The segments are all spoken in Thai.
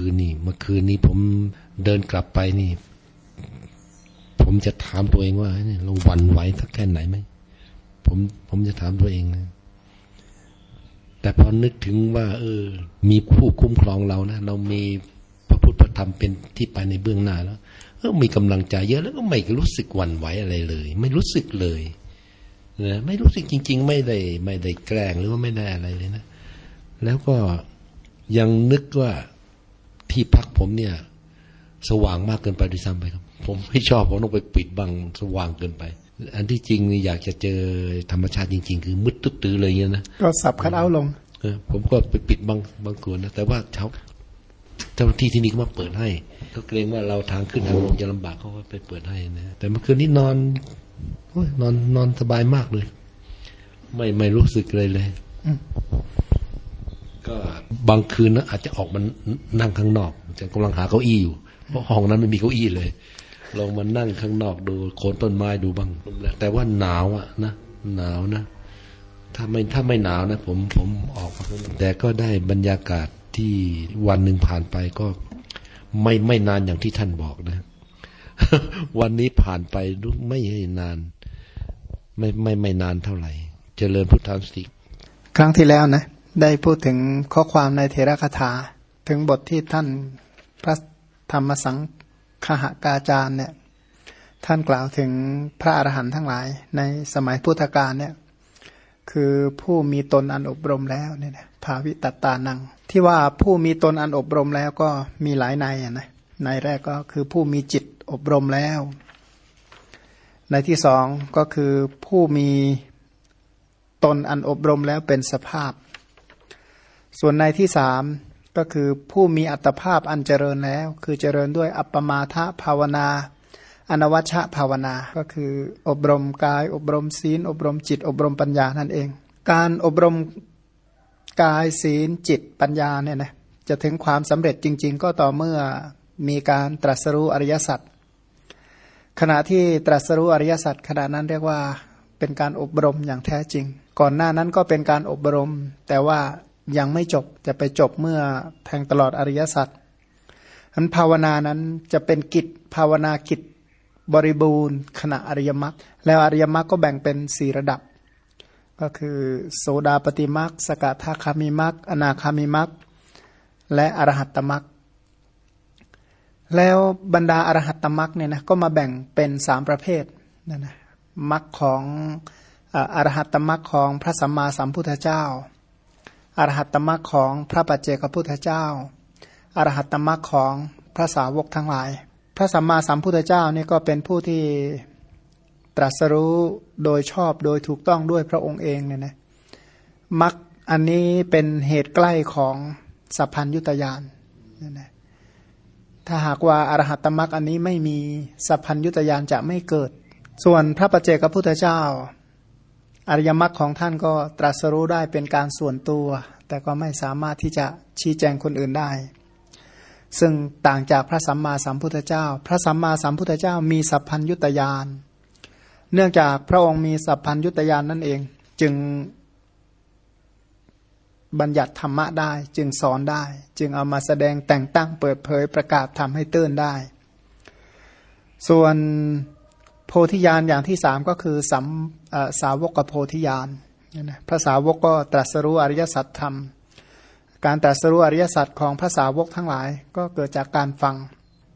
คืนนี่เมื่อคืนนี้ผมเดินกลับไปนี่ ผมจะถามตัวเองว่าเนี่ยเราหวั่นไหวสักแค่ไหนไหมผมผมจะถามตัวเองนะแต่พอนึกถึงว่า เออ มีผู้คุ้มครองเรานะเรามีพระพุทธธรรมเป็นที่ไปในเบื้องหน้าแล้วเออมีกำลังใจเยอะแล้วก็ไม่รู้สึกหวั่นไหวอะไรเลย ไม่รู้สึกเลยนะไม่รู้สึกจริง ๆ ไม่ได้ ไม่ได้แกล้งหรือว่าไม่ได้อะไรเลยนะแล้วก็ยังนึกว่า ที่พักผมเนี่ย สว่างมากเกินไปด้วยซ้ำไปครับ ผมไม่ชอบผมต้องไปปิดบังสว่างเกินไป อันที่จริงนี่อยากจะเจอธรรมชาติจริง ๆ คือมืดตึ๊ดตื้อเลยเงี้ยนะก็สับคัดเอาท์ลงเออผมก็ไปปิดบางบางส่วนนะแต่ว่าเช้าเจ้าหน้าที่ที่นี่ก็มาเปิดให้เขาเกรงว่าเราทางขึ้นทางลงจะลำบากเขาก็ไปเปิดให้นะแต่เมื่อคืนนี้นอนโอ้ยนอนนอนสบายมากเลย ไม่ไม่รู้สึกเลยเลยอืม ก็บางคืนนะอาจจะออกมานั่งข้างนอกจะกำลังหาเก้าอี้อยู่ เพราะห้องนั้นไม่มีเก้าอี้เลยลงมานั่งข้างนอกดูโคนต้นไม้ดูบ้างแต่ว่าหนาวอะนะหนาวนะ ถ้าไม่ถ้าไม่หนาวนะ ผมผมออกแต่ก็ได้บรรยากาศที่วันหนึ่งผ่านไปก็ไม่ไม่นานอย่างที่ท่านบอกนะ วันนี้ผ่านไปไม่ให้นาน ไม่ไม่ไม่นานเท่าไหร่ เจริญพุทธานสติครั้งที่แล้วนะ ได้พูดถึงข้อความในเทระคาถา ถึงบทที่ท่านพระธรรมสังคหกาจารย์เนี่ยท่านกล่าวถึงพระอรหันต์ทั้งหลาย ในสมัยพุทธกาลเนี่ยคือผู้มีตนอันอบรมแล้วเนี่ยนะภาวิตตานัง ที่ว่าผู้มีตนอันอบรมแล้วก็มีหลายในนะในแรกก็คือผู้มีจิตอบรมแล้ว ในที่สองก็คือผู้มีตนอันอบรมแล้วเป็นสภาพ ส่วนในที่สามก็คือผู้มีอัตภาพอันเจริญแล้ว คือเจริญด้วยอัปปมาทภาวนา อนวัชชะภาวนา ก็คืออบรมกาย อบรมศีล อบรมจิต อบรมปัญญานั่นเอง การอบรมกายศีลจิตปัญญาเนี่ยนะจะถึงความสำเร็จจริง ๆ ก็ต่อเมื่อมีการตรัสรู้อริยสัจขณะที่ตรัสรู้อริยสัจขณะนั้นเรียกว่าเป็นการอบรมอย่างแท้จริง ก่อนหน้านั้นก็เป็นการอบรม แต่ว่า ยังไม่จบจะไปจบเมื่อแทงตลอดอริยสัจอันภาวนานั้นจะเป็นกิจภาวนากิจบริบูรณ์ขณะอริยมรรคแล้วอริยมรรคก็แบ่งเป็นสี่ระดับ ก็คือโสดาปฏิมรรคสกทาคามิมรรคอนาคามิมรรคและอรหัตตมรรคแล้วบรรดาอรหัตตมรรคเนี่ยนะก็มาแบ่งเป็นสามประเภทนั่นนะมรรคของอรหัตตมรรคของพระสัมมาสัมพุทธเจ้า อรหัตตมรรคของพระปัจเจกพุทธเจ้า อรหัตตมรรคของพระสาวกทั้งหลาย พระสัมมาสัมพุทธเจ้านี่ก็เป็นผู้ที่ตรัสรู้โดยชอบโดยถูกต้องด้วยพระองค์เองเนี่ยนะมรรคอันนี้เป็นเหตุใกล้ของสัพพัญยุตยานนั่นนะถ้าหากว่าอรหัตตมรรคอันนี้ไม่มีสัพพัญยุตยานจะไม่เกิด ส่วนพระปัจเจกพุทธเจ้า อริยมรรคของท่านก็ตรัสรู้ได้เป็นการส่วนตัว แต่ก็ไม่สามารถที่จะชี้แจงคนอื่นได้ ซึ่งต่างจากพระสัมมาสัมพุทธเจ้า พระสัมมาสัมพุทธเจ้ามีสัพพัญยุตยาน เนื่องจากพระองค์มีสัพพัญยุตยานนั่นเอง จึงบัญญัติธรรมะได้ จึงสอนได้ จึงเอามาแสดงแต่งตั้งเปิดเผยประกาศทำให้ตื้นได้ ส่วนโพธิญาณอย่างที่สามก็คือสัม สาวกกโพธิญาณพระสาวกก็ตรัสรู้อริยสัจธรรม การตรัสรู้อริยสัจของพระสาวกทั้งหลายก็เกิดจากการฟัง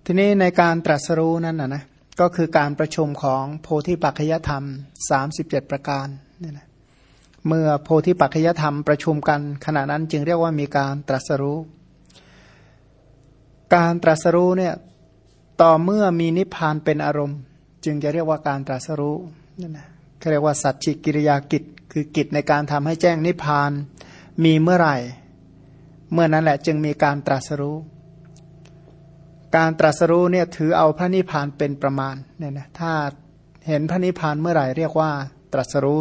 ทีนี้ในการตรัสรู้นั้นนะนะก็คือการประชุมของโพธิปัจจยธรรม 37 ประการเนี่ยนะเมื่อโพธิปัจจยธรรมประชุมกันขณะนั้นจึงเรียกว่ามีการตรัสรู้ การตรัสรู้เนี่ยต่อเมื่อมีนิพพานเป็นอารมณ์ จึงจะเรียกว่าการตรัสรู้นั่นนะ เขาเรียกว่าสัจจิกิริยากิจ คือกิจในการทำให้แจ้งนิพพานมีเมื่อไหร่ เมื่อนั้นแหละจึงมีการตรัสรู้ การตรัสรู้เนี่ยถือเอาพระนิพพานเป็นประมาณเนี่ยนะถ้าเห็นพระนิพพานเมื่อไหร่เรียกว่าตรัสรู้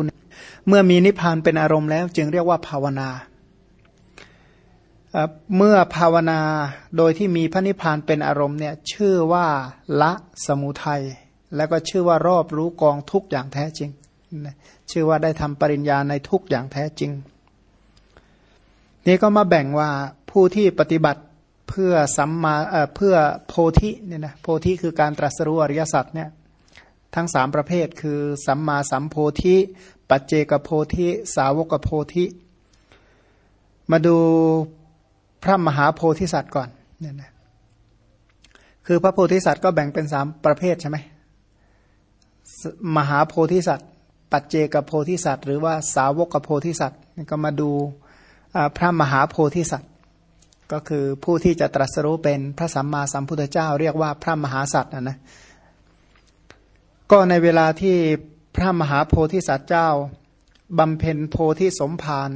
เมื่อมีนิพพานเป็นอารมณ์แล้ว จึงเรียกว่าภาวนาเมื่อภาวนาโดยที่มีพระนิพพานเป็นอารมณ์เนี่ยชื่อว่าละสมุทัยแล้วก็ชื่อว่ารอบรู้กองทุกอย่างแท้จริง ชื่อว่าได้ทำปริญญาในทุกอย่างแท้จริง นี่ก็มาแบ่งว่าผู้ที่ปฏิบัติเพื่อสัมมาเพื่อโพธิเนี่ยนะโพธิคือการตรัสรู้อริยสัจเนี่ยทั้งสามประเภทคือสัมมาสัมโพธิ ปัจเจกโพธิ สาวกโพธิ มาดูพระมหาโพธิสัตว์ก่อนเนี่ยนะคือพระโพธิสัตว์ก็แบ่งเป็นสามประเภทใช่ไหมมหาโพธิสัตว์ ปัจเจกโพธิสัตว์ หรือว่าสาวกโพธิสัตว์ก็มาดูพระมหาโพธิสัตว์ ก็คือผู้ที่จะตรัสรู้เป็นพระสัมมาสัมพุทธเจ้า เรียกว่าพระมหาสัตว์นะนะก็ในเวลาที่พระมหาโพธิสัตว์เจ้าบำเพ็ญโพธิสมภาร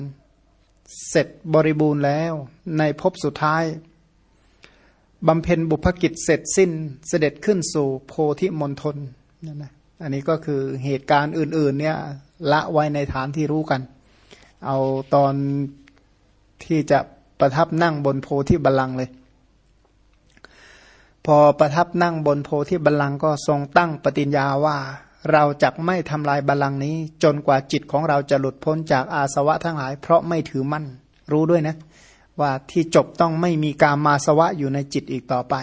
เสร็จบริบูรณ์แล้วในภพสุดท้ายบำเพ็ญบุพกิจเสร็จสิ้นเสด็จขึ้นสู่โพธิมณฑลนั่นนะ อันนี้ก็คือเหตุการณ์อื่น ๆ เนี่ยละไว้ในฐานที่รู้กัน เอาตอนที่จะประทับนั่งบนโพธิบัลลังก์เลย พอประทับนั่งบนโพธิบัลลังก์ก็ทรงตั้งปฏิญญาว่า เราจะไม่ทำลายบัลลังก์นี้ จนกว่าจิตของเราจะหลุดพ้นจากอาสวะทั้งหลาย เพราะไม่ถือมั่นรู้ด้วยนะ ว่าที่จบต้องไม่มีการมาสวะอยู่ในจิตอีกต่อไป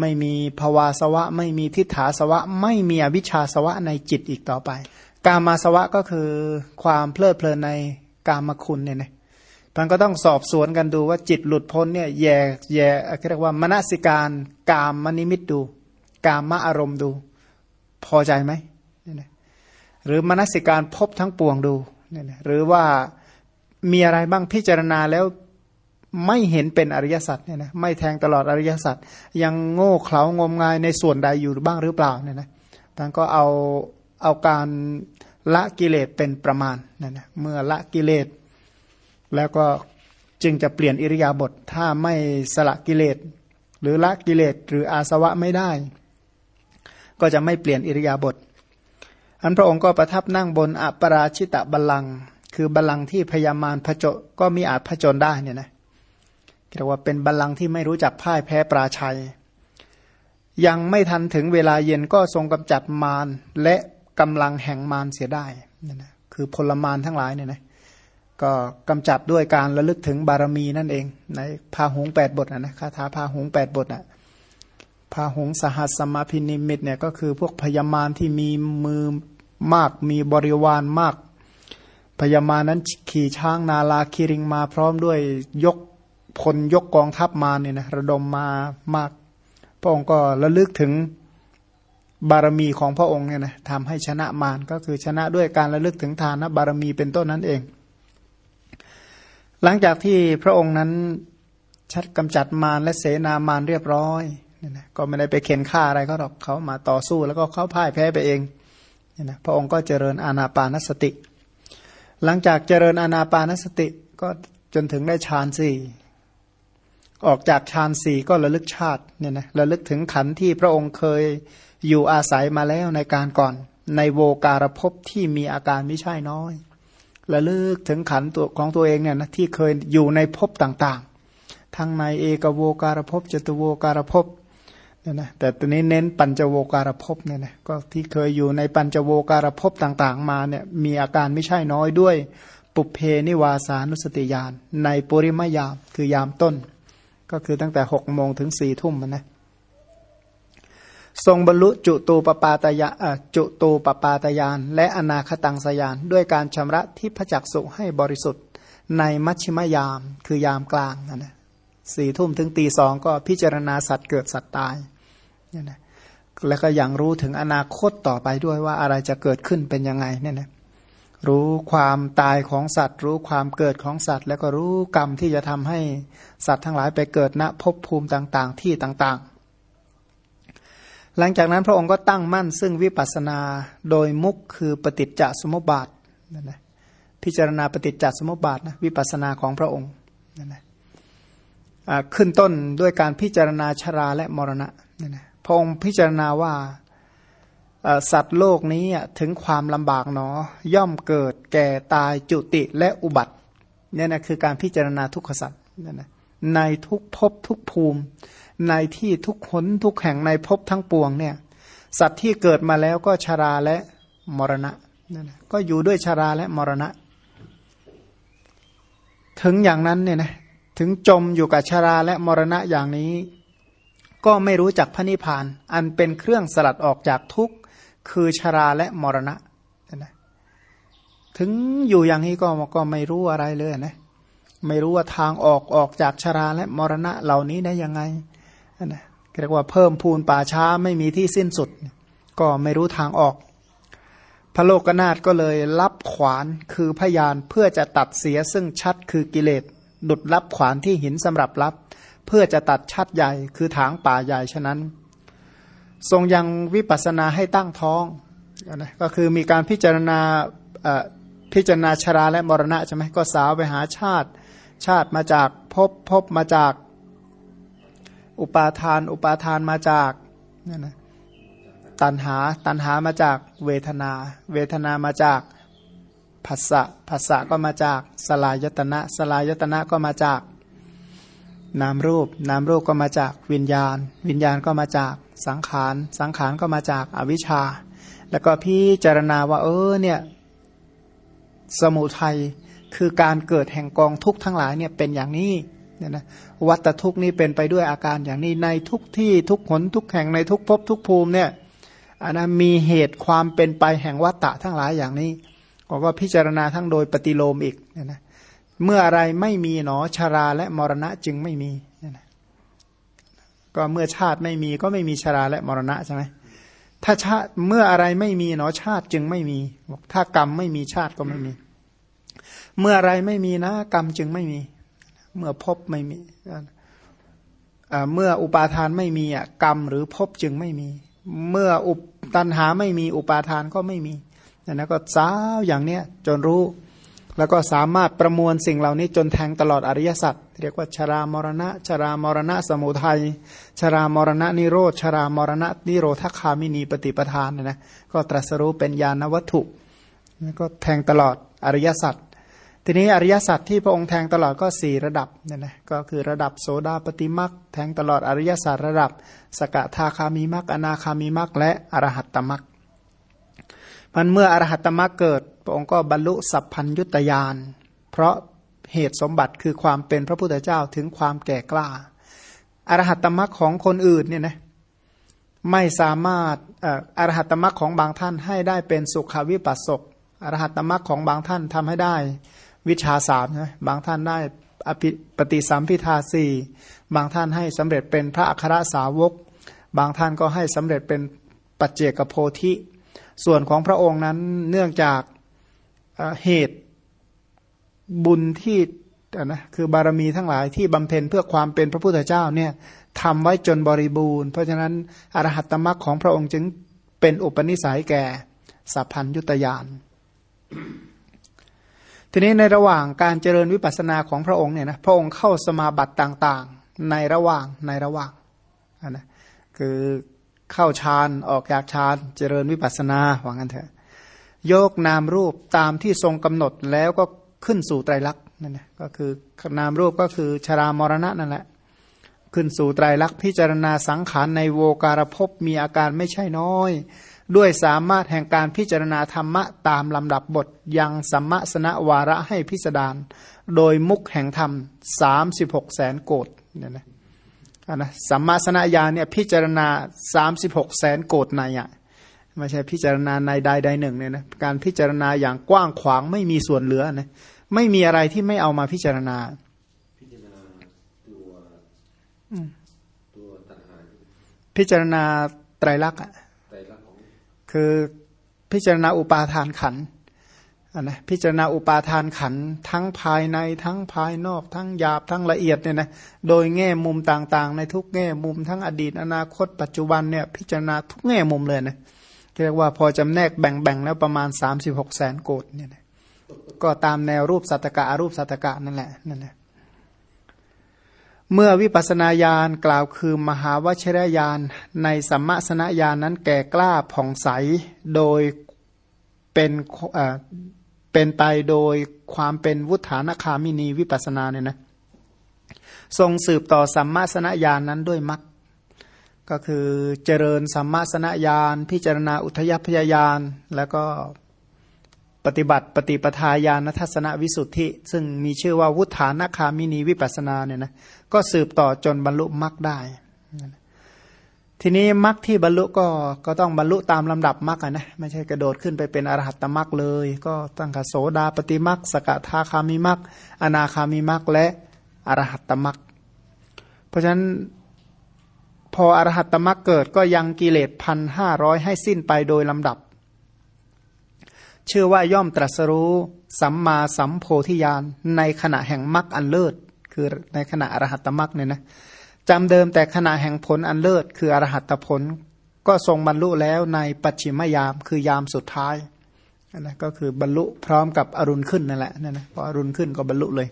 ไม่มีภวาสวะ ไม่มีทิฏฐาสวะ ไม่มีอวิชชาสวะในจิตอีกต่อไป การมาสวะก็คือความเพลิดเพลินในกามคุณเนี่ยนะมันก็ต้องสอบสวนกันดูว่าจิตหลุดพ้นเนี่ยแย่แย่เรียกว่ามนสิการกามมนิมิตดู กามมะอารมณ์ดู พอใจไหมเนี่ยหรือมนสิการพบทั้งปวงดูเนี่ยหรือว่ามีอะไรบ้างพิจารณาแล้ว ไม่เห็นเป็นอริยสัจเนี่ยนะไม่แทงตลอดอริยสัจยังโง่เขลางมงายในส่วนใดอยู่บ้างหรือเปล่าเนี่ยนะท่านก็เอาเอาการละกิเลสเป็นประมาณเนี่ยนะเมื่อละกิเลส แล้วก็จึงจะเปลี่ยนอิริยาบถถ้าไม่สละกิเลส หรือละกิเลสหรืออาสวะไม่ได้ ก็จะไม่เปลี่ยนอิริยาบถอันพระองค์ก็ประทับนั่งบนอัปราชิตะบัลลังคือบัลลังที่พยามารพระโจก็มีอาจพระจนได้เนี่ยนะ เรียกว่าเป็นบัลลังก์ที่ไม่รู้จักพ่ายแพ้ปราชัย ยังไม่ทันถึงเวลาเย็นก็ทรงกำจัดมารและกำลังแห่งมารเสียได้นี่นะคือพลมารทั้งหลายเนี่ยนะก็กำจัดด้วยการระลึกถึงบารมีนั่นเอง ในพาหงแปดบทนะนะคาถาพาหงแปดบทนะพาหงสหัสสมาพินิมิตเนี่ยก็คือพวกพยามารที่มีมือมากมีบริวารมากพยามานั้นขี่ช้างนาลาคีริงมาพร้อมด้วยยก พลยกกองทัพมาเนี่ยนะระดมมามาก พระองค์ก็ระลึกถึงบารมีของพระองค์เนี่ยนะทำให้ชนะมารก็คือชนะด้วยการระลึกถึงทานบารมีเป็นต้นนั้นเอง หลังจากที่พระองค์นั้นชัดกำจัดมารและเสนามารเรียบร้อยเนี่ยนะก็ไม่ได้ไปเข็นฆ่าอะไรเขาหรอกเขามาต่อสู้แล้วก็เขาพ่ายแพ้ไปเองเนี่ยนะพระองค์ก็เจริญอาณาปานสติ หลังจากเจริญอาณาปานสติก็จนถึงได้ฌานสี่ ออกจากฌานสี่ก็ระลึกชาติเนี่ยนะระลึกถึงขันที่พระองค์เคยอยู่อาศัยมาแล้วในการก่อน ในโวการภพที่มีอาการไม่ใช่น้อยระลึกถึงขันตัวของตัวเองเนี่ยนะที่เคยอยู่ในภพต่างๆ ทั้งในเอกโวการภพจตุโวการภพเนี่ยนะแต่ตัวนี้เน้นปัญจโวการภพเนี่ยนะก็ที่เคยอยู่ในปัญจโวการภพต่างๆ มาเนี่ยมีอาการไม่ใช่น้อยด้วย ปุเพนิวาสานุสติญาณในปุริมยามคือยามต้น ก็คือตั้งแต่หกโมงถึงสี่ทุ่มนะทรงบรรลุจุตูปปาตยาจุตูปปาตยาน และอนาคตังสยาน ด้วยการชำระที่พระจักสุให้บริสุทธิ์ในมัชชิมยาม คือยามกลางนะสี่ทุ่มถึงตีสองก็พิจารณาสัตว์เกิดสัตว์ตายเนี่ยนะแล้วก็ยังรู้ถึงอนาคตต่อไปด้วยว่าอะไรจะเกิดขึ้นเป็นยังไงเนี่ยนะ รู้ความตายของสัตว์ รู้ความเกิดของสัตว์ แล้วก็รู้กรรมที่จะทำให้สัตว์ทั้งหลายไปเกิดณภพภูมิต่างๆ ที่ต่างๆ หลังจากนั้นพระองค์ก็ตั้งมั่นซึ่งวิปัสสนาโดยมุกคือปฏิจจสมุปบาทนั่นนะพิจารณาปฏิจจสมุปบาทนะวิปัสสนาของพระองค์นั่นนะขึ้นต้นด้วยการพิจารณาชราและมรณะนั่นนะพระองค์พิจารณาว่า สัตว์โลกนี้ถึงความลำบากเนอย่อมเกิดแก่ตายจุติและอุบัติเนี่ยนะคือการพิจารณาทุกขสัตว์นี่ยนะในทุกภพทุกภูมิ ในที่ทุกขนทุกแห่งในภพทั้งปวงเนี่ยสัตว์ที่เกิดมาแล้วก็ชาราและมรณะนั่นนะก็อยู่ด้วยชาราและมรณะ ถึงอย่างนั้นเนี่ยนะถึงจมอยู่กับชาราและมรณะอย่างนี้ ก็ไม่รู้จักพระนิพพาน อันเป็นเครื่องสลัดออกจากทุกข์ คือชราและมรณะนะถึงอยู่อย่างนี้ก็ก็ไม่รู้อะไรเลยนะไม่รู้ว่าทางออกออกจากชราและมรณะเหล่านี้ได้ยังไงนะเรียกว่าเพิ่มพูนป่าช้าไม่มีที่สิ้นสุด ก็ไม่รู้ทางออก พระโลกนาถก็เลยรับขวานคือพยานเพื่อจะตัดเสียซึ่งชัดคือกิเลสดุดรับขวานที่หินสำหรับรับ เพื่อจะตัดชัดใหญ่คือถางป่าใหญ่ฉะนั้น ทรงยังวิปัสนาให้ตั้งท้องนะก็คือมีการพิจารณาพิจารณาชราและมรณะใช่ไหมก็สาวไปหาชาติ ชาติมาจากพบพบมาจากอุปาทาน อุปาทานมาจากนี่นะตันหาตันหามาจากเวทนา เวทนามาจากภาษะภาษะก็มาจากสลายตนะ สลายตนะก็มาจาก นามรูป นามรูปก็มาจากวิญญาณ วิญญาณก็มาจากสังขาร สังขารก็มาจากอวิชชา แล้วก็พิจารณาว่า เออเนี่ยสมุทัยคือการเกิดแห่งกองทุกข์ทั้งหลายเนี่ยเป็นอย่างนี้เนี่ยนะวัตทุกนี้เป็นไปด้วยอาการอย่างนี้ในทุกที่ทุกหนทุกแห่งในทุกภพทุกภูมิเนี่ยอันนะมีเหตุความเป็นไปแห่งวัตตะทั้งหลายอย่างนี้ก็พิจารณาทั้งโดยปฏิโลมอีกเนี่ยนะ เมื่ออะไรไม่มีหนอชาราและมรณะจึงไม่มีก็เมื่อชาติไม่มีก็ไม่มีชาราและมรณะใช่ไหมถ้าชาติเมื่ออะไรไม่มีหนอชาติจึงไม่มีบอกถ้ากรรมไม่มีชาติก็ไม่มี เมื่ออะไรไม่มีนะกรรมจึงไม่มี เมื่อพบไม่มีเมื่ออุปาทานไม่มีอะกรรมหรือพบจึงไม่มี เมื่ออุปตันหาไม่มีอุปาทานก็ไม่มีนั่นก็สาวอย่างเนี้ยจนรู้ แล้วก็สามารถประมวลสิ่งเหล่านี้จนแทงตลอดอริยสัจเรียกว่าชรามรณะ ชรามรณะสมุทัย ชรามรณะนิโรธ ชรามรณะนิโรธคามินีปฏิปทานนะก็ตรัสรู้เป็นญาณวัตถุก็แทงตลอดอริยสัจทีนี้อริยสัจที่พระองค์แทงตลอดก็สี่ระดับเนี่ยนะก็คือระดับโสดาปฏิมักแทงตลอดอริยสัจระดับ สกทาคามีมักอนาคามีมักและอรหัตตมัก มันเมื่ออรหัตตมักเกิดพระองค์ก็บรรลุสัพพัญยุตยานเพราะเหตุสมบัติคือความเป็นพระพุทธเจ้าถึงความแก่กล้า อรหัตตมักของคนอื่นเนี่ยนะไม่สามารถอรหัตตมักของบางท่านให้ได้เป็นสุขวิปัสสกอรหัตตมักของบางท่านทำให้ได้วิชาสามนะบางท่านได้อภิปฏิสัมพิทาสี่บางท่านให้สำเร็จเป็นพระอัครสาวก บางท่านก็ให้สำเร็จเป็นปัจเจกโพธิ ส่วนของพระองค์นั้นเนื่องจากเหตุบุญที่นะคือบารมีทั้งหลายที่บำเพ็ญเพื่อความเป็นพระพุทธเจ้าเนี่ยทำไว้จนบริบูรณ์ เพราะฉะนั้นอรหัตตมรรคของพระองค์จึงเป็นอุปนิสัยแก่สัพพัญยุตยานทีนี้ในระหว่างการเจริญวิปัสสนาของพระองค์เนี่ยนะพระองค์เข้าสมาบัติต่างๆในระหว่างในระหว่างนะคือ เข้าฌานออกจากฌานเจริญวิปัสสนาว่างั้นเถอะโยกนามรูปตามที่ทรงกำหนดแล้วก็ขึ้นสู่ไตรลักษณ์นั่นนะก็คือนามรูปก็คือชรามรณะนั่นแหละ ขึ้นสู่ไตรลักษณ์พิจารณาสังขารในโวการภพมีอาการไม่ใช่น้อย ด้วยสามารถแห่งการพิจารณาธรรมะตามลำดับบทยังสัมมสนวาระให้พิสดารโดยมุกแห่งธรรมสามสิบหกแสนโกดเนี่ยนะ นะสัมมาสนญาเนี่ยพิจารณาสามสิบหกแสนโกดในอะไม่ใช่พิจารณาในใดใดหนึ่งเนี่ยนะการพิจารณาอย่างกว้างขวางไม่มีส่วนเหลือนะไม่มีอะไรที่ไม่เอามาพิจารณาพิจารณาตัวตัวตัณหาพิจารณาไตรลักษณ์อะคือพิจารณาอุปาทานขัน นะพิจารณาอุปาทานขันทั้งภายในทั้งภายนอก ทั้งหยาบทั้งละเอียดเนี่ยนะโดยแง่มุมต่างๆ ในทุกแง่มุมทั้งอดีต อนาคต ปัจจุบันเนี่ยพิจารณาทุกแง่มุมเลยนะเรียกว่าพอจำแนกแบ่งๆ แล้วประมาณ 36แสนโกดเนี่ยนะก็ตามแนวรูปสัตกะอรูปสัตกะนั่นแหละนั่นแหละเมื่อวิปัสนาญาณกล่าวคือมหาวชิรญาณในสัมมาสนญาณนั้นแก่กล้าผ่องใสโดยเป็น เป็นไปโดยความเป็นวุฒานคามินีวิปัสนาเนี่ยนะทรงสืบต่อสัมมาสนญาณนนั้นด้วยมัดก็คือเจริญสัมมาสนญาณพิจารณาอุทยพยายานแล้วก็ปฏิบัติปฏิปทาญาณทัศนวิสุทธิ ซึ่งมีชื่อว่าวุฒานคามินีวิปัสนาเนี่ยนะก็สืบต่อจนบรรลุมรรคได้ ทีนี้มรรคที่บรรลุก็ก็ต้องบรรลุตามลำดับมรรคนะไม่ใช่กระโดดขึ้นไปเป็นอรหัตตมรรคเลย ก็ตั้งแต่โสดาปฏิมรรคสกทาคามิมรรคอนาคามิมรรคและอรหัตตมรรคเพราะฉะนั้นพออรหัตตมรรคเกิดก็ยังกิเลสพันห้าร้อยให้สิ้นไปโดยลำดับ ชื่อว่าย่อมตรัสรู้สัมมาสัมโพธิญาณในขณะแห่งมรรคอันเลิศคือในขณะอรหัตมรรคเนี่ยนะ จำเดิมแต่ขณะแห่งผลอันเลิศคืออรหัตผล ก็ทรงบรรลุแล้วในปัจฉิมยามคือยามสุดท้ายนะก็คือบรรลุพร้อมกับอรุณขึ้นนั่นแหละนั่นนะพออรุณขึ้นก็บรรลุเลย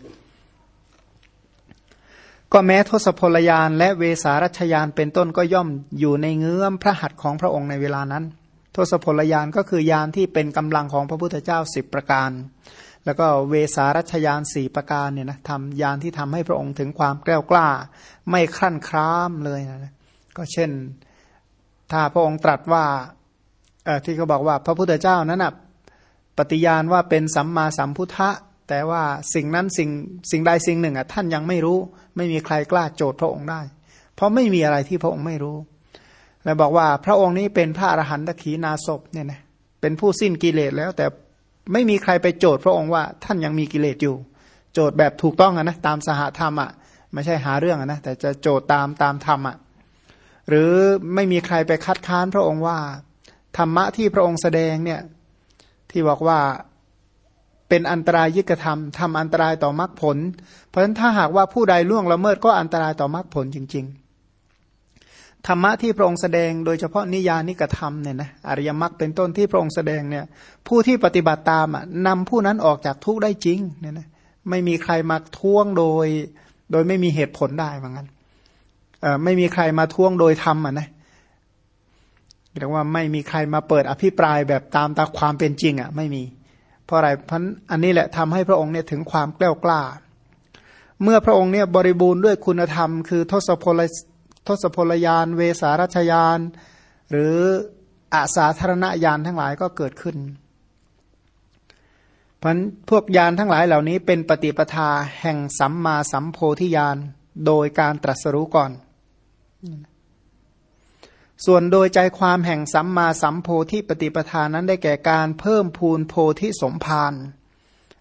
ก็แม้ทศพลยานและเวสารัชยานเป็นต้นก็ย่อมอยู่ในเงื้อมพระหัตถ์ของพระองค์ในเวลานั้น ทศพลยานก็คือยานที่เป็นกำลังของพระพุทธเจ้าสิบประการ แล้วก็เวสารัชยานสี่ประการเนี่ยนะทำยานที่ทำให้พระองค์ถึงความแกล้วกล้า ไม่ครั่นคร้ามเลยนะก็เช่น ถ้าพระองค์ตรัสว่าที่เขาบอกว่าพระพุทธเจ้านั้นนะปฏิญาณว่าเป็นสัมมาสัมพุทธะ แต่ว่าสิ่งนั้นสิ่งสิ่งใดสิ่งหนึ่งอะท่านยังไม่รู้ ไม่มีใครกล้าโจทย์พระองค์ได้ เพราะไม่มีอะไรที่พระองค์ไม่รู้ แล้วบอกว่าพระองค์นี้เป็นพระอรหันตขีนาศพเนี่ยนะเป็นผู้สิ้นกิเลสแล้วแต่ ไม่มีใครไปโจทย์พระองค์ว่าท่านยังมีกิเลสอยู่ โจทย์แบบถูกต้องนะตามสหธรรมอะไม่ใช่หาเรื่องนะแต่จะโจทย์ตามตามธรรมอะหรือไม่มีใครไปคัดค้านพระองค์ว่า ธรรมะที่พระองค์แสดงเนี่ยที่บอกว่าเป็นอันตรายยิกธรรมทำอันตรายต่อมรรคผล เพราะฉะนั้นถ้าหากว่าผู้ใดล่วงละเมิดก็อันตรายต่อมรรคผลจริง ๆ ธรรมะที่พระองค์แสดงโดยเฉพาะนิยานิกธรรมเนี่ยนะอริยมรรคเป็นต้นที่พระองค์แสดงเนี่ยผู้ที่ปฏิบัติตามอะนำผู้นั้นออกจากทุกข์ได้จริงเนี่ยนะไม่มีใครมาท่วงโดย โดยไม่มีเหตุผลได้เหมือนกันเอ่อไม่มีใครมาท่วงโดยธรรมอะนะเรียกว่าไม่มีใครมาเปิดอภิปรายแบบตามตาความเป็นจริงอะไม่มี เพราะอะไรเพราะอันนี้แหละทำให้พระองค์เนี่ยถึงความกล้วกล้า เมื่อพระองค์เนี่ยบริบูรณ์ด้วยคุณธรรมคือทศพล ทศพลยาน เวสารัชยาน หรืออาสาธารณยานทั้งหลายก็เกิดขึ้นเพราะพวกยานทั้งหลายเหล่านี้เป็นปฏิปทาแห่งสัมมาสัมโพธิยานโดยการตรัสรู้ก่อน ส่วนโดยใจความแห่งสัมมาสัมโพธิปฏิปทานั้นได้แก่การเพิ่มพูนโพธิสมภาร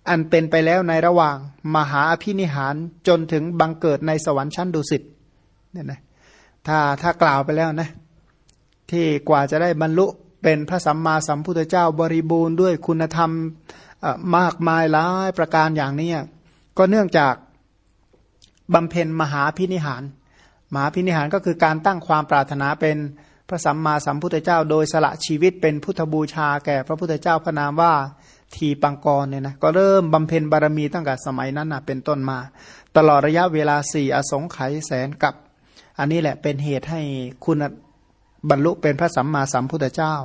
อันเป็นไปแล้วในระหว่างมหาอภินิหารจนถึงบังเกิดในสวรรค์ชั้นดุสิตเนี่ยนะ ถ้าถ้ากล่าวไปแล้วนะ ที่กว่าจะได้บรรลุเป็นพระสัมมาสัมพุทธเจ้าบริบูรณ์ด้วยคุณธรรมมากมายหลายประการอย่างนี้ก็เนื่องจากบำเพ็ญมหาพินิหาร มหาพินิหารก็คือการตั้งความปรารถนาเป็นพระสัมมาสัมพุทธเจ้า โดยสละชีวิตเป็นพุทธบูชาแก่พระพุทธเจ้าพระนามว่าทีปังกรเนี่ยนะก็เริ่มบำเพ็ญบารมีตั้งแต่สมัยนั้นนะเป็นต้นมา ตลอดระยะเวลาสี่อสงไขยแสนกับ อันนี้แหละเป็นเหตุให้คุณบรรลุเป็นพระสัมมาสัมพุทธเจ้า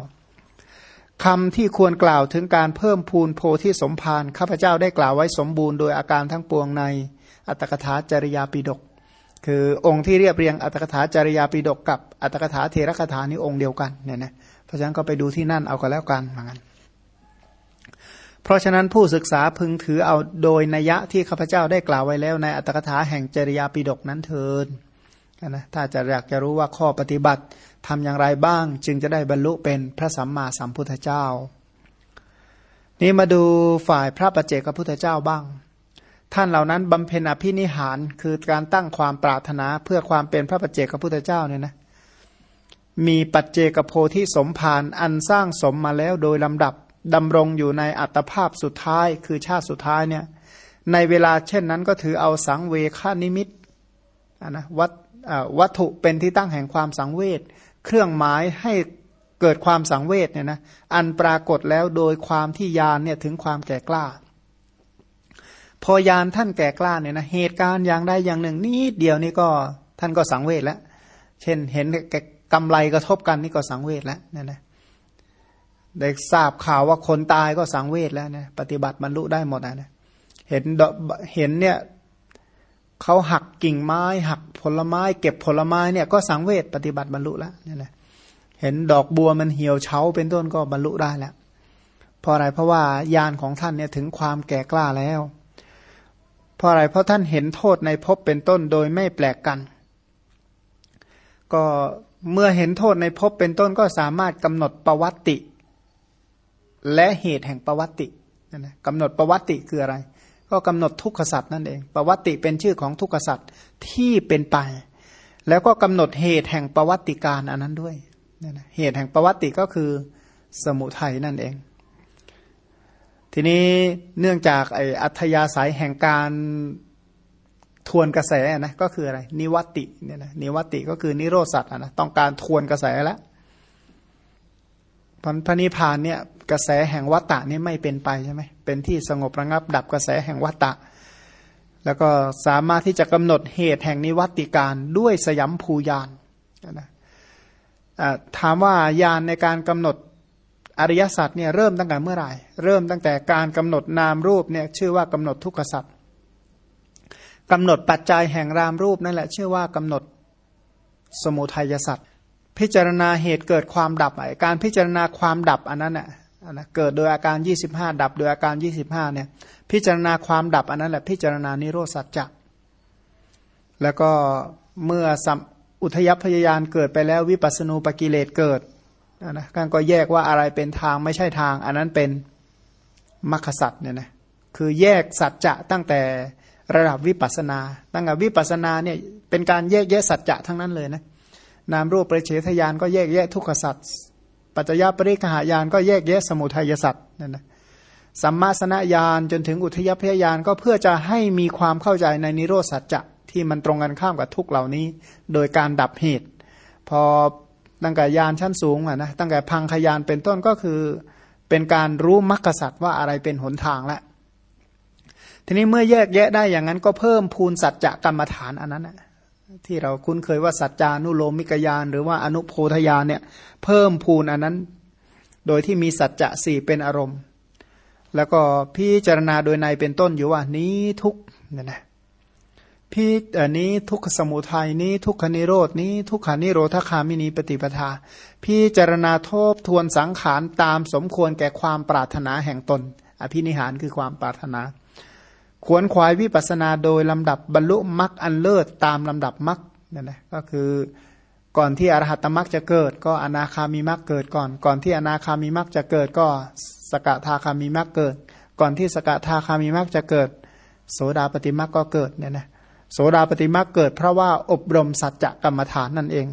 คำที่ควรกล่าวถึงการเพิ่มพูนโพธิสมภารข้าพเจ้าได้กล่าวไว้สมบูรณ์โดยอาการทั้งปวงในอัตถกถาจริยาปิดก คือองค์ที่เรียบเรียงอัตถกถาจริยาปิดกกับอัตถกถาเทระคถานี้องค์เดียวกันเนี่ยนะเพราะฉะนั้นก็ไปดูที่นั่นเอากันแล้วกันเหมือนกันเพราะฉะนั้นผู้ศึกษาพึงถือเอาโดยนัยะที่ข้าพเจ้าได้กล่าวไว้แล้วในอัตถกถาแห่งจริยาปิดกนั้นเถิด นะถ้าจะอยากจะรู้ว่าข้อปฏิบัติทำอย่างไรบ้าง จึงจะได้บรรลุเป็นพระสัมมาสัมพุทธเจ้า นี่มาดูฝ่ายพระปัจเจกพุทธเจ้าบ้าง ท่านเหล่านั้นบำเพ็ญอภินิหารคือการตั้งความปรารถนาเพื่อความเป็นพระปัจเจกพุทธเจ้าเนี่ยนะมีปัจเจกโพธิสมภารอันสร้างสมมาแล้วโดยลำดับดำรงอยู่ในอัตภาพสุดท้าย คือชาติสุดท้ายเนี่ยในเวลาเช่นนั้นก็ถือเอาสังเวคานิมิตนะวัด วัตถุเป็นที่ตั้งแห่งความสังเวชเครื่องหมายให้เกิดความสังเวชเนี่ยนะอันปรากฏแล้วโดยความที่ยานเนี่ยถึงความแก่กล้า พอยานท่านแก่กล้าเนี่ยนะเหตุการณ์อย่างใดอย่างหนึ่งนิดเดียวนี่ก็ท่านก็สังเวชแล้ว เช่นเห็นกำไรกระทบกันนี่ก็สังเวชแล้วนี่ยนะได้ทราบข่าวว่าคนตายก็สังเวชแล้วเนี่ยปฏิบัติบรรลุได้หมดนะเห็นเห็นเนี่ย เขาหักกิ่งไม้ หักผลไม้ เก็บผลไม้เนี่ยก็สังเวชปฏิบัติบรรลุแล้วนี่แหละเห็นดอกบัวมันเหี่ยวเฉาเป็นต้นก็บรรลุได้แล้วพราะอะไรเพราะว่าญาณของท่านเนี่ยถึงความแก่กล้าแล้ว เพราะอะไรเพราะท่านเห็นโทษในภพเป็นต้นโดยไม่แปลกกัน ก็เมื่อเห็นโทษในภพเป็นต้นก็สามารถกำหนดประวัติ และเหตุแห่งประวัตินะกำหนดประวัติคืออะไร ก็กำหนดทุกขสัตว์นั่นเองประวัติเป็นชื่อของทุกขสัตว์ที่เป็นไป แล้วก็กำหนดเหตุแห่งประวัติการอันนั้นด้วยเหตุแห่งประวัติก็คือสมุทัยนั่นเอง ทีนี้เนื่องจากไออัธยาศัยแห่งการทวนกระแสนะก็คืออะไร นิวัติเนี่ยนะนิวัติก็คือนิโรสัตนะต้องการทวนกระแสแล้วพระนิพพานเนี่ย กระแสแห่งวัตตะนี่ไม่เป็นไปใช่ไหมเป็นที่สงบระงับ ดับกระแสแห่งวัตตะ แล้วก็สามารถที่จะกำหนดเหตุแห่งนิวัติการด้วยสยามภูยานนะถามว่ายานในการกำหนดอริยสัจเนี่ยเริ่มตั้งแต่เมื่อไหร่ เริ่มตั้งแต่การกำหนดนามรูปเนี่ยชื่อว่ากำหนดทุกขสัจกำหนดปัจจัยแห่งรามรูปนั่นแหละชื่อว่ากำหนดสมุทัยสัจพิจารณาเหตุเกิดความดับไอการพิจารณาความดับอันนั้นน่ะ นะเกิดโดยอาการ 25 ดับโดยอาการ 25เนี่ยพิจารณาความดับอันนั้นแหละพิจารณานิโรธสัจจะแล้วก็เมื่ออุทยพยายานเกิดไปแล้ววิปัสณูปกิเลสเกิดนะการก็แยกว่าอะไรเป็นทางไม่ใช่ทาง อันนั้นเป็นมรรคสัตว์เนี่ยนะคือแยกสัจจะตั้งแต่ระดับวิปัสนา ตั้งแต่วิปัสนาเนี่ยเป็นการแยกแยะสัจจะทั้งนั้นเลยนะนามรูปประเฉทยานก็แยกแยะทุกขสัตว์ ปัจจยปริกหายานก็แยกแยะสมุทัยสัตว์นั่นนะสัมมาสนญาณจนถึงอุทยพยายานก็เพื่อจะให้มีความเข้าใจในนิโรธสัจจะที่มันตรงกันข้ามกับทุกเหล่านี้ โดยการดับเหตุ พอตั้งแต่ยานชั้นสูงอะนะตั้งแต่พังขยานเป็นต้นก็คือเป็นการรู้มรรคสัตว์ว่าอะไรเป็นหนทางแล้วทีนี้เมื่อแยกแยะได้อย่างนั้นก็เพิ่มพูนสัจจะกรรมฐานอันนั้น ที่เราคุ้นเคยว่าสัจจานุโลมิกยานหรือว่าอนุโพธยานเนี่ยเพิ่มพูนอันนั้น โดยที่มีสัจจะสี่เป็นอารมณ์ แล้วก็พิจารณาโดยในเป็นต้นอยู่ว่านี้ทุกเนี่ยนะพี่อันนี้ทุกขสมุทัยนี้ทุกขนิโรดนี้ทุกขานิโรธคามินีปฏิปทาพี่จารณาทบทวนสังขารตามสมควรแก่ความปรารถนาแห่งตน อภินิหารคือความปรารถนา ขวนขวายวิปัสนาโดยลำดับบรรลุมรรคอันเลิศตามลำดับมรรคนั่นแหละก็คือก่อนที่อรหัตมรรคจะเกิด ก็อนาคามีมรรคเกิดก่อน ก่อนที่อนาคามีมรรคจะเกิดก็สกทาคามีมรรคเกิด ก่อนที่สกทาคามีมรรคจะเกิด โสดาปฏิมรรคก็เกิดเนี่ยนะโสดาปฏิมรรคเกิด เพราะว่าอบรมสัจจะกรรมฐานนั่นเอง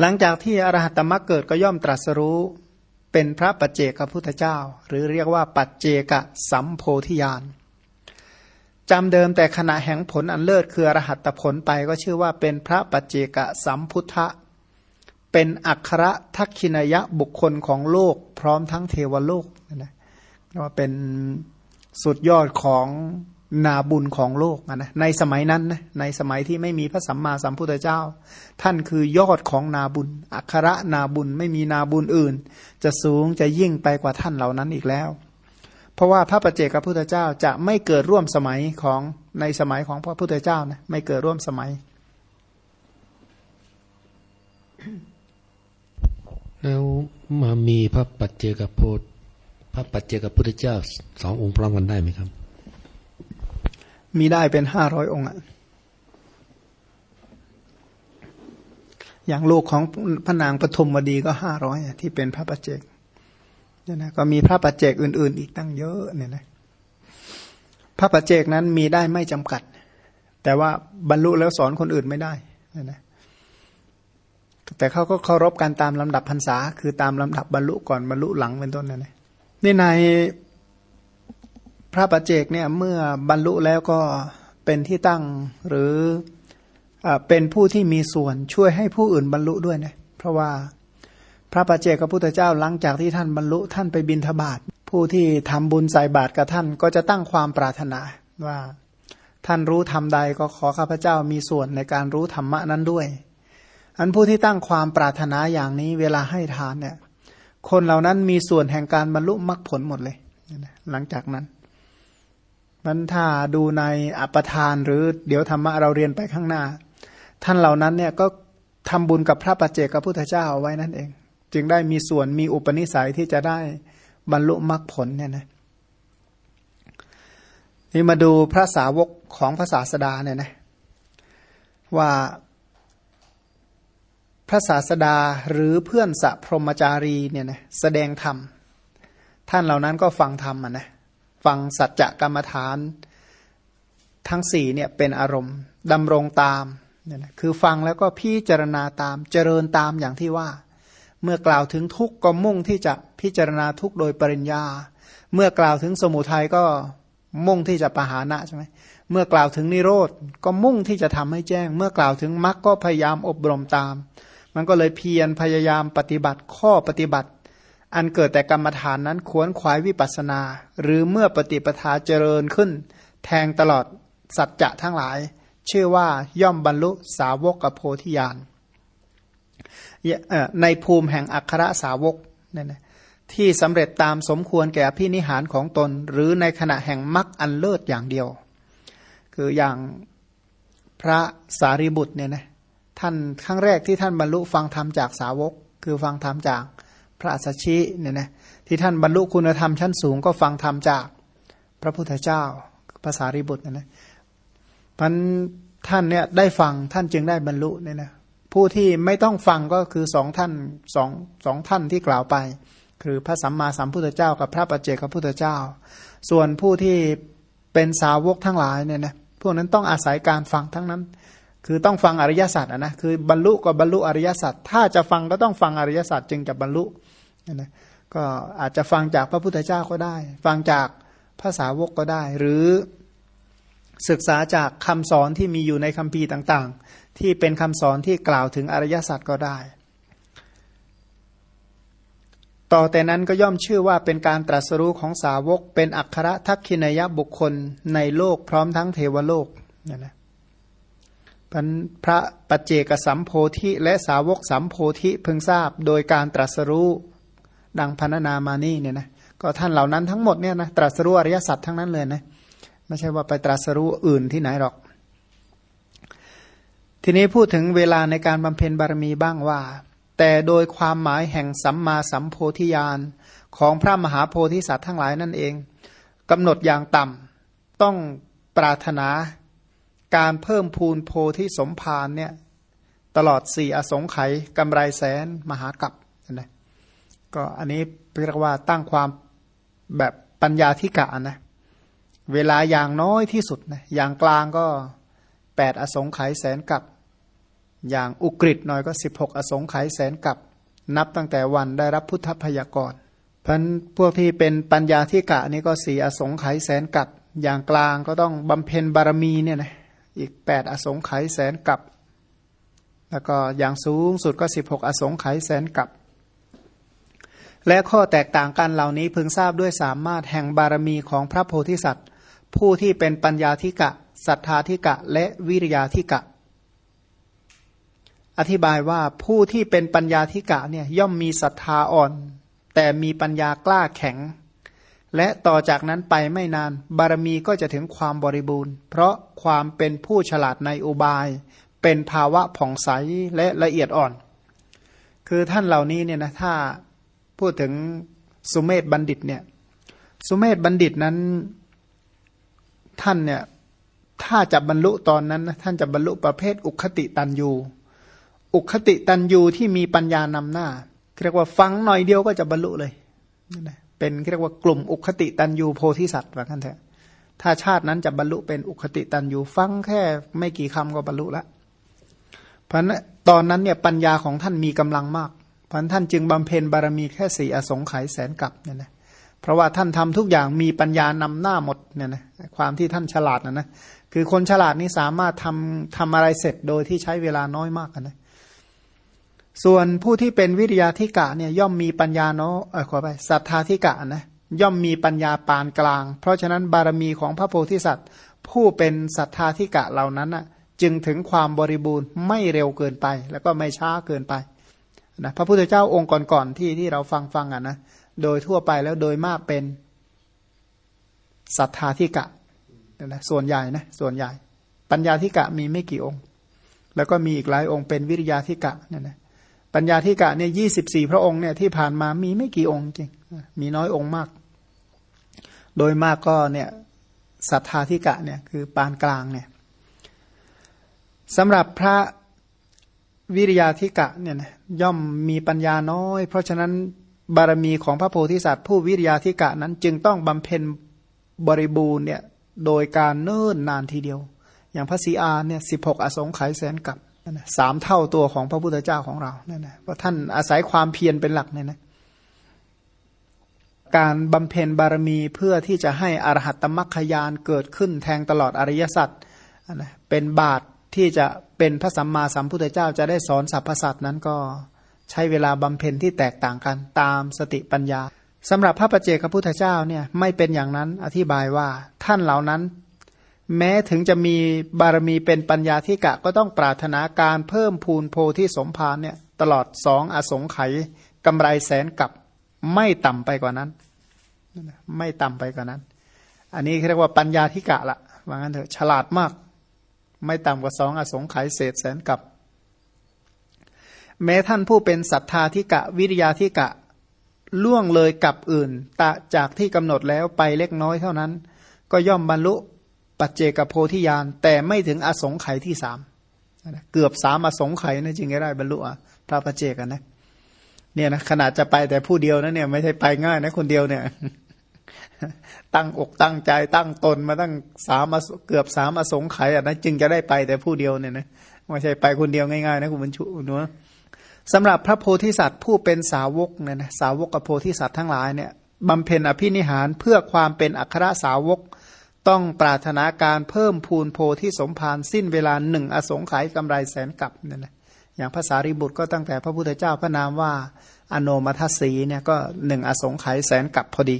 หลังจากที่อรหัตมรรคเกิดก็ย่อมตรัสรู้ เป็นพระปัจเจกพุทธเจ้า หรือเรียกว่าปัจเจกสัมโพธิญาณจำเดิมแต่ขณะแห่งผลอันเลิศคืออรหัตผลไปก็ชื่อว่าเป็นพระปัจเจกสัมพุทธะเป็นอัครทักขินยะบุคคลของโลก พร้อมทั้งเทวโลกนะว่าเป็นสุดยอดของ นาบุญของโลกนะในสมัยนั้นนะในสมัยที่ไม่มีพระสัมมาสัมพุทธเจ้า ท่านคือยอดของนาบุญ อัครนาบุญไม่มีนาบุญอื่น จะสูงจะยิ่งไปกว่าท่านเหล่านั้นอีกแล้ว เพราะว่าพระปัจเจกพระพุทธเจ้าจะไม่เกิดร่วมสมัยของในสมัยของพระพุทธเจ้านะไม่เกิดร่วมสมัย แล้วมามีพระปัจเจกพุทธพระปัจเจกพุทธเจ้าสององค์พร้อมกันได้ไหมครับ มีได้เป็นห้าร้อยองค์อะอย่างลูกของพระนางปฐมวดีก็ห้าร้อยที่เป็นพระปัจเจกเนี่ยนะก็มีพระปัจเจกอื่น ๆ อีกตั้งเยอะเนี่ยนะพระปัจเจกนั้นมีได้ไม่จำกัด แต่ว่าบรรลุแล้วสอนคนอื่นไม่ได้เนี่ยนะแต่เขาก็เคารพกันตามลำดับพรรษา คือตามลำดับบรรลุก่อนบรรลุหลังเป็นต้นเนั่นเองนี่ใน ระปัจเจกเนี่ยเมื่อบรรลุแล้วก็เป็นที่ตั้งหรืออเป็นผู้ที่มีส่วนช่วยให้ผู้อื่นบรรลุด้วยนะเพราะว่าพระปัจเจกพระพุทธเจ้าหลังจากที่ท่านบรรลุท่านไปบินทบาทผู้ที่ทำบุญใส่บาตรกับท่านก็จะตั้งความปรารถนาว่าท่านรู้ธรรมใดก็ขอข้าพเจ้ามีส่วนในการรู้ธรรมะนั้นด้วย อันผู้ที่ตั้งความปรารถนาอย่างนี้เวลาให้ทานเนี่ย คนเหล่านั้นมีส่วนแห่งการบรรลุมรรคผลหมดเลย หลังจากนั้น มันถ้าดูในอัปทานหรือเดี๋ยวธรรมะเราเรียนไปข้างหน้า ท่านเหล่านั้นเนี่ยก็ทำบุญกับพระปัจเจกพระพุทธเจ้าเอาไว้นั่นเอง จึงได้มีส่วนมีอุปนิสัยที่จะได้บรรลุมรรคผลเนี่ยนะนี่มาดูพระสาวกของพระศาสดาเนี่ยนะว่าพระศาสดาหรือเพื่อนสัพรมจารีเนี่ยนะแสดงธรรม ท่านเหล่านั้นก็ฟังธรรมอะนะ ฟังสัจจะกรรมฐาน ทั้งสี่เนี่ยเป็นอารมณ์ดำรงตามเนี่ยนะคือฟังแล้วก็พิจารณาตามเจริญตามอย่างที่ว่า เมื่อกล่าวถึงทุกข์ก็มุ่งที่จะพิจารณาทุกข์โดยปริญญา เมื่อกล่าวถึงสมุทัยก็มุ่งที่จะปหานะใช่ไหมเมื่อกล่าวถึงนิโรธก็มุ่งที่จะทำให้แจ้ง เมื่อกล่าวถึงมรรคก็พยายามอบรมตาม มันก็เลยเพียรพยายามปฏิบัติข้อปฏิบัติ อันเกิดแต่กรรมฐานนั้นควรขวายวิปัสนา หรือเมื่อปฏิปทาเจริญขึ้น แทงตลอดสัจจะทั้งหลาย ชื่อว่าย่อมบรรลุสาวกกับโพธิญาณในภูมิแห่งอัครสาวกนั่นนะที่สำเร็จตามสมควรแก่พินิหารของตน หรือในขณะแห่งมรรคอันเลิศอย่างเดียว คืออย่างพระสารีบุตรเนี่ยนะท่านครั้งแรกที่ท่านบรรลุฟังธรรมจากสาวก คือฟังธรรมจาก พระสัชชิเนี่ยนะที่ท่านบรรลุคุณธรรมชั้นสูงก็ฟังธรรมจากพระพุทธเจ้าภาษาริบุตรนะนะพันท่านเนี่ยได้ฟังท่านจึงได้บรรลุเนี่ยนะผู้ที่ไม่ต้องฟังก็คือสองท่านสองสองท่านที่กล่าวไป คือพระสัมมาสัมพุทธเจ้า กับพระปัจเจกพุทธเจ้า ส่วนผู้ที่เป็นสาวกทั้งหลายเนี่ยนะพวกนั้นต้องอาศัยการฟังทั้งนั้น คือต้องฟังอริยสัจนะคือบรรลุก็บรรลุอริยสัจถ้าจะฟังก็ต้องฟังอริยสัจจึงจะบรรลุ นะก็อาจจะฟังจากพระพุทธเจ้าก็ได้ ฟังจากภาษาวกก็ได้ หรือศึกษาจากคำสอนที่มีอยู่ในคัมภีร์ต่างๆ ที่เป็นคำสอนที่กล่าวถึงอริยสัจก็ได้ ต่อแต่นั้นก็ย่อมชื่อว่าเป็นการตรัสรู้ของสาวก เป็นอัครทักขินยบุคคลในโลกพร้อมทั้งเทวโลกนี่นะพระปัจเจกสัมโพธิและสาวกสัมโพธิพึงทราบโดยการตรัสรู้ ดังพันนามานี่เนี่ยนะก็ท่านเหล่านั้นทั้งหมดเนี่ยนะตรัสรู้อริยสัจทั้งนั้นเลยนะไม่ใช่ว่าไปตรัสรู้อื่นที่ไหนหรอก ทีนี้พูดถึงเวลาในการบำเพ็ญบารมีบ้างว่า แต่โดยความหมายแห่งสัมมาสัมโพธิญาณของพระมหาโพธิสัตว์ทั้งหลายนั่นเองกำหนดอย่างต่ำต้องปรารถนาการเพิ่มพูนโพธิสมภารเนี่ยตลอดสี่อสงไขยกำไรแสนมหากัป ก็อันนี้เรียกว่าตั้งความแบบปัญญาธิกะนะ เวลาอย่างน้อยที่สุดนะอย่างกลางก็แปดอสงไขยแสนกับ อย่างอุกฤษหน่อยก็สิบหกอสงไขยแสนกับ นับตั้งแต่วันได้รับพุทธพยากรพันพวกที่เป็นปัญญาธิกะนี่ก็สี่อสงไขยแสนกับ อย่างกลางก็ต้องบำเพ็ญบารมีเนี่ยนะอีกแปดอสงไขยแสนกับ แล้วก็อย่างสูงสุดก็สิบหกอสงไขยแสนกับ และข้อแตกต่างกันเหล่านี้พึงทราบด้วยสามารถแห่งบารมีของพระโพธิสัตว์ ผู้ที่เป็นปัญญาธิกะศรัทธาธิกะ และวิริยาธิกะ อธิบายว่าผู้ที่เป็นปัญญาธิกะเนี่ยย่อมมีศรัทธาอ่อน แต่มีปัญญากล้าแข็ง และต่อจากนั้นไปไม่นานบารมีก็จะถึงความบริบูรณ์ เพราะความเป็นผู้ฉลาดในอุบาย เป็นภาวะผ่องใสและละเอียดอ่อน คือท่านเหล่านี้เนี่ยนะถ้า พูดถึงสุเมธบัณฑิตเนี่ยสุเมธบัณฑิตนั้นท่านเนี่ยถ้าจะบรรลุตอนนั้นท่านจะบรรลุประเภทอุคติตันยูอุคติตันยูที่มีปัญญานำหน้าเรียกว่าฟังหน่อยเดียวก็จะบรรลุเลยเป็นเรียกว่ากลุ่มอุคติตันยูโพธิสัตว์ว่ากันเถอะถ้าชาตินั้นจะบรรลุเป็นอุคติตันยูฟังแค่ไม่กี่คำก็บรรลุละเพราะนั้นตอนนั้นเนี่ยปัญญาของท่านมีกำลังมาก พันท่านจึงบำเพ็ญบารมีแค่สี่อสงไขยแสนกับเนี่ยนะเพราะว่าท่านทำทุกอย่างมีปัญญานำหน้าหมดเนี่ยนะความที่ท่านฉลาดนะนะคือคนฉลาดนี่สามารถทำทำอะไรเสร็จโดยที่ใช้เวลาน้อยมากนะส่วนผู้ที่เป็นวิริยาธิกะเนี่ยย่อมมีปัญญาเนาะเออขอไปศรัทธาธิกะนะย่อมมีปัญญาปานกลาง เพราะฉะนั้นบารมีของพระโพธิสัตว์ ผู้เป็นศรัทธาธิกะเหล่านั้นอะจึงถึงความบริบูรณ์ไม่เร็วเกินไป แล้วก็ไม่ช้าเกินไป นะพระพุทธเจ้าองค์ก่อนๆที่ที่เราฟังฟังอะนะโดยทั่วไปแล้วโดยมากเป็นศรัทธาธิกะนะส่วนใหญ่นะส่วนใหญ่ ปัญญาธิกะมีไม่กี่องค์ แล้วก็มีอีกหลายองค์เป็นวิริยาธิกะเนี่ยนะปัญญาธิกะเนี่ยยี่สิบสี่พระองค์เนี่ยที่ผ่านมามีไม่กี่องค์จริงมีน้อยองค์มาก โดยมากก็เนี่ยศรัทธาธิกะเนี่ยคือปานกลางเนี่ยสำหรับพระ วิริยาธิกะเนี่ยย่อมมีปัญญาน้อย เพราะฉะนั้นบารมีของพระโพธิสัตว์ผู้วิริยาธิกะนั้นจึงต้องบำเพ็ญบริบูรณ์เนี่ยโดยการเนิ่นนานทีเดียว อย่างพระศรีอาเนี่ยสิบหกอสงไขยแสนกับสามเท่าตัวของพระพุทธเจ้าของเราเนี่ยนะเพราะท่านอาศัยความเพียรเป็นหลักเนี่ยนะการบำเพ็ญบารมีเพื่อที่จะให้อรหัตตมัคคยานเกิดขึ้นแทงตลอดอริยสัจนะเป็นบาตร ที่จะเป็นพระสัมมาสัมพุทธเจ้าจะได้สอนสรรพสัตว์นั้นก็ใช้เวลาบำเพ็ญที่แตกต่างกันตามสติปัญญาสำหรับพระประเจกพระพุทธเจ้าเนี่ยไม่เป็นอย่างนั้นอธิบายว่าท่านเหล่านั้น แม้ถึงจะมีบารมีเป็นปัญญาธิกะก็ต้องปรารถนาการเพิ่มพูนโพที่สมภารเนี่ยตลอดสองอสงไขยกำไรแสนกับไม่ต่ำไปกว่านั้น ไม่ต่ำไปกว่านั้น อันนี้เรียกว่าปัญญาธิกะละว่างั้นเถอะฉลาดมาก ไม่ต่ำกว่าสองอสงไขยเศษแสนกับ แม้ท่านผู้เป็นศรัทธาธิกะวิริยาธิกะล่วงเลยกับอื่น ตะจากที่กำหนดแล้วไปเล็กน้อยเท่านั้น ก็ย่อมบรรลุปัจเจกโพธิญาณแต่ไม่ถึงอสงไขยที่สามเกือบสามอสงไขยนะจึงจะได้บรรลุพระปัจเจกันนะเนี่ยนะขนาดจะไปแต่ผู้เดียวนะเนี่ยไม่ใช่ไปง่ายนะคนเดียวเนี่ย ตั้งอกตั้งใจตั้งตนมาตั้งสามเกือบสามอสงไขยอะนะจึงจะได้ไปแต่ผู้เดียวเนี่ยนะไม่ใช่ไปคนเดียวง่ายๆนะคุณบรรชุหนูสำหรับพระโพธิสัตว์ผู้เป็นสาวกเนี่ยนะสาวกกับโพธิสัตว์ทั้งหลายเนี่ยบำเพ็ญอภินิหารเพื่อความเป็นอัครสาวก ต้องปรารถนาการเพิ่มพูนโพธิสมภารสิ้นเวลาหนึ่งอสงไขยกำไรแสนกับเนี่ยนะอย่างภาษาริบุตรก็ตั้งแต่พระพุทธเจ้าพระนามว่า อโนมัทสีเนี่ยก็หนึ่งอสงไขยแสนกับพอดี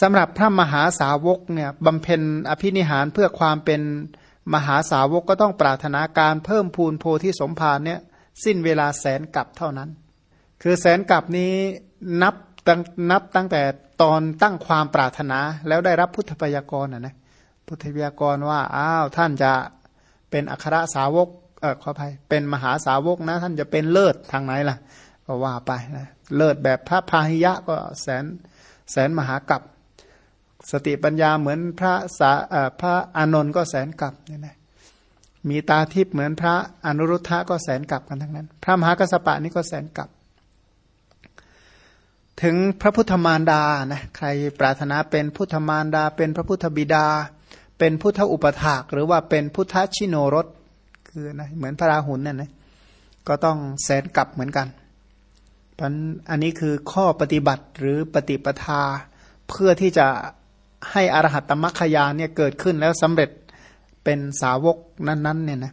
สำหรับพระมหาสาวกเนี่ยบำเพ็ญอภินิหารเพื่อความเป็นมหาสาวกก็ต้องปรารถนาการเพิ่มพูนโพธิสมภารเนี่ยสิ้นเวลาแสนกับเท่านั้น คือแสนกับนี้นับตั้งนับตั้งแต่ตอนตั้งความปรารถนาแล้วได้รับพุทธพยากรนะนะพุทธพยากรว่าอ้าวท่านจะเป็นอัครสาวกเออขออภัยเป็นมหาสาวกนะ ท่านจะเป็นเลิศทางไหนล่ะก็ว่าไปนะเลิศแบบพระพาหิยะก็แสนแสนมหากับ สติปัญญาเหมือนพระสาพระอานนท์ก็แสนกลับเนี่ยนะมีตาทิพย์เหมือนพระอนุรุทธะก็แสนกลับกันทั้งนั้น พระมหากัสปะนี่ก็แสนกลับ ถึงพระพุทธมารดานะใครปรารถนาเป็นพุทธมารดา เป็นพระพุทธบิดา เป็นพุทธอุปถากหรือว่าเป็นพุทธชิโนรสคือนะเหมือนพระราหุลนั่นนะก็ต้องแสนกลับเหมือนกันเพราะอันนี้คือข้อปฏิบัติหรือปฏิปทาเพื่อที่จะ ให้อรหัตตมรรคยาเนี่ยเกิดขึ้นแล้วสำเร็จเป็นสาวกนั้นๆเนี่ยนะ